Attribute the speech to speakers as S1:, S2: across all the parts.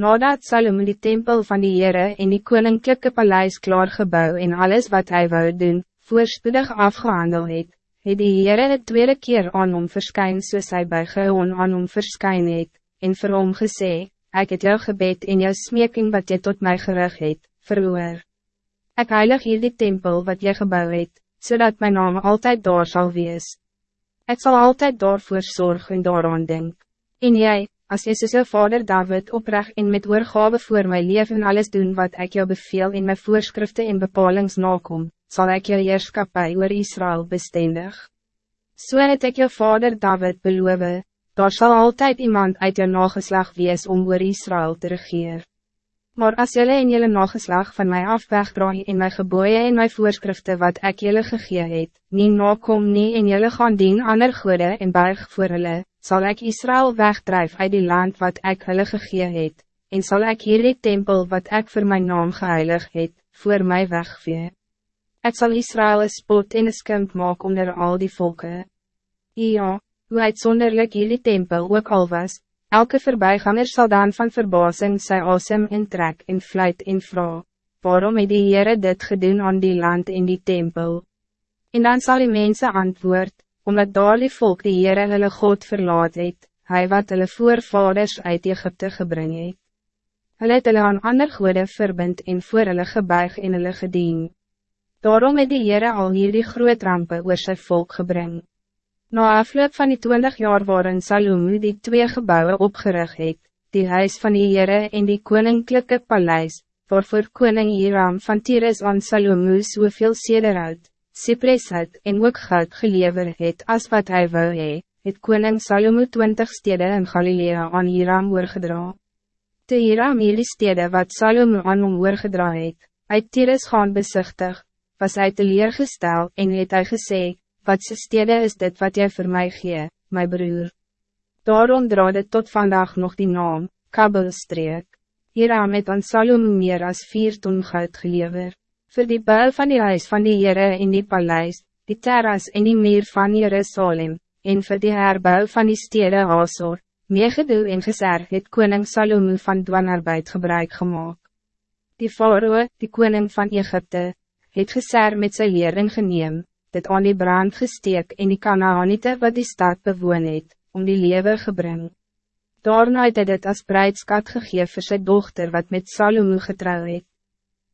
S1: Nadat Salome die tempel van die Heere en die koninklijke paleis klaargebouw en alles wat hij wou doen, voorspoedig afgehandel het, het die Heere het tweede keer aan hom verskyn soos hy by Geon aan hom verskyn het, en vir hom gesê, ek het jou gebed en jou smeking wat jy tot mij gerig het, verhoor. Ek heilig hier die tempel wat jy gebouw het, zodat mijn naam altijd daar zal wees. Ik zal altijd daarvoor zorgen en daaraan denk. En jij, als jy soos jou vader David oprecht en met oorgave voor my leef en alles doen wat ik jou beveel in mijn voorschriften en bepalings nakom, zal ik jou heerskapie oor Israël bestendig. So het ek jou vader David beloof, daar zal altijd iemand uit jou nageslag wees om oor Israël te regeer. Maar als jullie in jullie nageslag van mij af wegdraai in mijn geboeien en mijn voorschriften wat ik jullie gegee het, nie nakom nie en jullie gaan dien ander goede en berg voor hulle, zal ik Israël wegdrijf uit die land wat ik hulle gegee het, en zal ik hier die tempel wat ik voor mijn naam geheilig het, voor mij wegvee. Ik zal Israël een spot en een skimp maak onder al die volken. Ja, hoe uitzonderlijk hier die tempel ook al was, elke voorbijganger zal dan van verbazing sy asem intrek en fluit en vra, waarom het die Heere dit gedoen aan die land in die tempel? En dan zal die mensen antwoord, omdat daar die volk die Heere hulle God verlaat het, hy wat hulle voorvaders uit Egypte gebring het. Hulle het hulle aan ander goede verbind en voor hulle gebuig en hulle gedien. Daarom het die Heere al hier die groot rampe oor sy volk gebring. Na afloop van die twintig jaar waarin Salomo die twee gebouwen opgerig het, die huis van die Heere en die koninklijke paleis, waarvoor koning Hiram van Tyrus aan Salomo soveel sederhoud, Cypresshout en ook goud gelever het as wat hij wou hee, het koning Salomo twintig stede in Galilea aan Hiram oorgedra. Te Hiram hierdie stede wat Salomo aan hom oorgedra het, uit Tyrus gaan bezichtig, was hy teleergestel en het hy gesê, wat se stede is dit wat jy voor mij gee, my broer. Daarom dra dit tot vandaag nog die naam, Kabelstreek. Hiram het aan Salomo meer as vier ton goud gelever voor die bouw van die huis van die Heere in die paleis, die terras en die meer van Jerusalem, en voor die herbouw van die stede Hazor, meegedoe en geser het koning Salomo van dwanarbeid gebruik gemaakt. Die faroe, die koning van Egypte, het geser met sy lering geneem, dit aan die brand gesteek en die Kanaanite wat die stad bewoon het, om die lewe gebring. Daarna het hy dit as bruidskat gegeef vir sy dochter wat met Salomo getrouw het.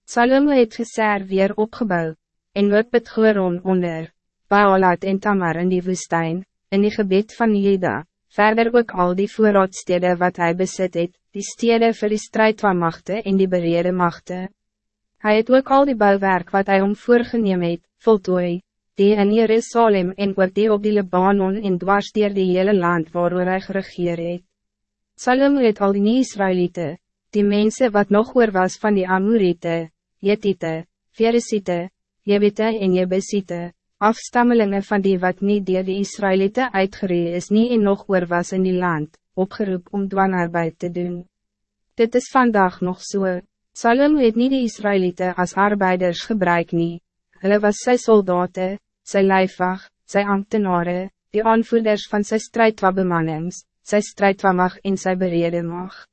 S1: Salomo het geser weer opgebouw, en wat het Goron onder, Baalat en Tamar in die woestijn, in die gebied van Jeda, verder ook al die voorraadstede wat hij bezit het, die stede vir die strijdwaarmachte en die berede machte. Hij het ook al die bouwwerk wat hij om voorgeneem het, voltooi, die in Jerusalem en ook die op die Libanon en dwars dier die hele land waar hy geregeer het. Salomo het al die Israëlieten, die mensen wat nog oor was van die Amorite, Jetite, Veresite, Jebite en Jebesite, afstammelingen van die wat niet dier die Israëlieten uitgeree is nie en nog oor was in die land, opgeroep om dwanarbeid te doen. Dit is vandaag nog zo. So. Salom het niet die Israëlieten als arbeiders gebruik nie. Hulle was sy soldaten, sy lijfwacht, sy ambtenaren, die aanvoerders van sy strijdwabemannings, sy strijdwamag en sy berede mag.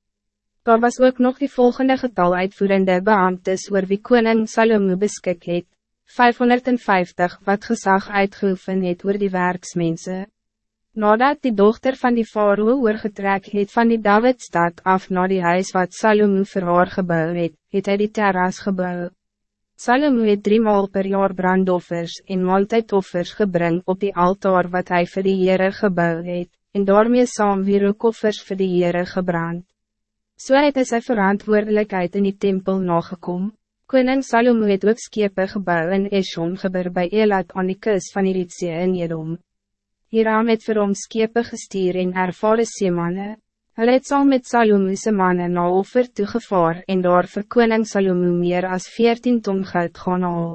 S1: Daar was ook nog die volgende getal uitvoerende beambtes oor wie koning Salomo beskik het, 550 wat gezag uitgeoefen het oor die werksmense. Nadat die dochter van die faroe oorgetrek het van die Davidstad af naar die huis wat Salomo vir haar gebouw het, het hy die terras gebouw. Salomo het driemaal per jaar brandoffers en maaltijdoffers gebring op die altaar wat hij voor die Heere gebouw het, en daarmee saam weer ook offers vir die Heere gebrand. So het hy sy verantwoordelijkheid in die tempel nagekom. Koning Salomo het ook skepe gebouw in Eshon geber by Elat aan die kus van Eritzee in Edom. Hieram het vir hom skepe gestuur en ervare seemanne. Hulle het saam met Salomo'se manne na offer toegevaar en daar vir koning Salomo meer as 14 ton goud gaan haal.